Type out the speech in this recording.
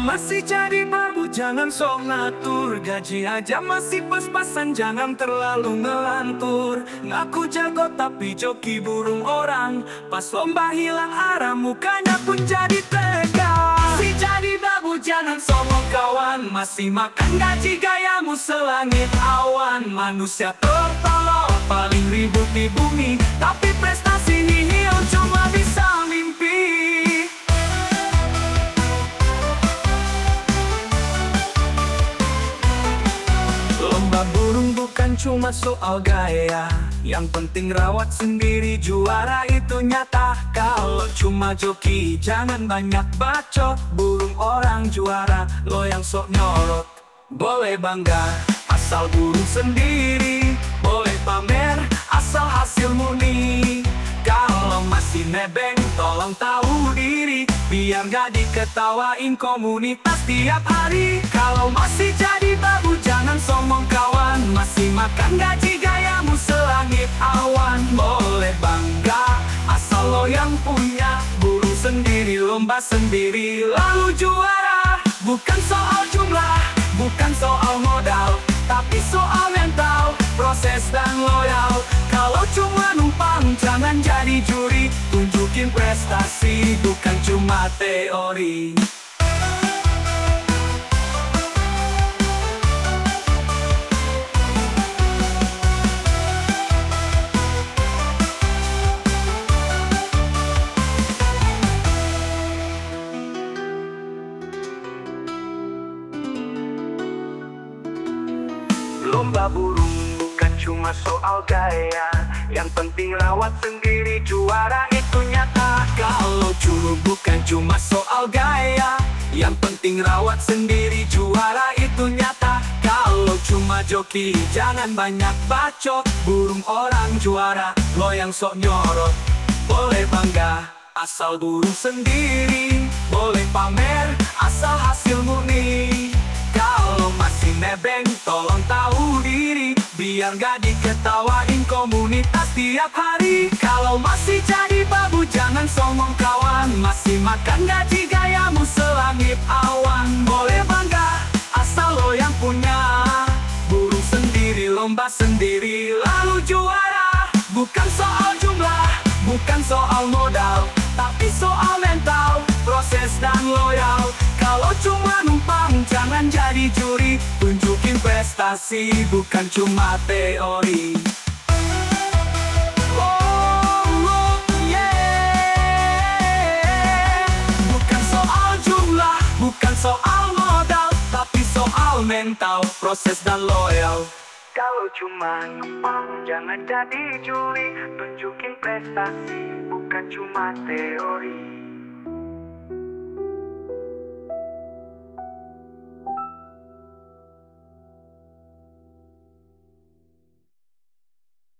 masih jadi babu jangan sok ngatur. Gaji aja masih pas-pasan jangan terlalu ngelantur. Ngaku jago tapi joki burung orang. Pas lomba hilang arah mukanya pun jadi tegang. Si jadi babu jangan sombong kawan. Masih makan gaji gayamu selangit awan. Manusia tertolong paling ribut di bumi. Tapi prestasi nihil Burung bukan cuma soal gaya. Yang penting rawat sendiri juara itu nyata. Kalau cuma joki jangan banyak bacot. Burung orang juara lo yang sok nyorot Boleh bangga asal burung sendiri. Boleh pamer asal hasil murni. Kalau masih nebeng tolong tahu diri Biar gak diketawain komunitas tiap hari. Kalau masih jadi babu jangan sombong kawan. Masih makan gaji gayamu selangit awan. Boleh bangga asal lo yang punya. Burung sendiri lomba sendiri lalu juara. Bukan soal jumlah, bukan soal modal Tapi soal proses dan loyal. Kalau cuma numpang jangan jadi juri. Tunjukin prestasi bukan cuma teori. Lomba burung cuma soal gaya Yang penting rawat sendiri juara itu nyata. Kalau curu bukan cuma soal gaya Yang penting rawat sendiri juara itu nyata. Kalau cuma joki jangan banyak bacot. Burung orang juara lo yang sok nyorot. Boleh bangga asal burung sendiri. Boleh pamer Biar gak diketawain komunitas tiap hari. Kalau masih jadi babu jangan sombong kawan. Masih makan gaji gayamu selangit awan. Boleh bangga asal lo yang punya. Burung sendiri lomba sendiri lalu juara. Bukan soal jumlah, bukan soal modal Tapi soal mental, proses dan loyal. Kalau cuma jangan jadi juri Tunjukin prestasi bukan cuma teori. Oh, oh, yeah. Bukan soal jumlah, bukan soal modal Tapi soal mental, proses dan loyal. Kalau cuma numpang jangan jadi juri Tunjukin prestasi bukan cuma teori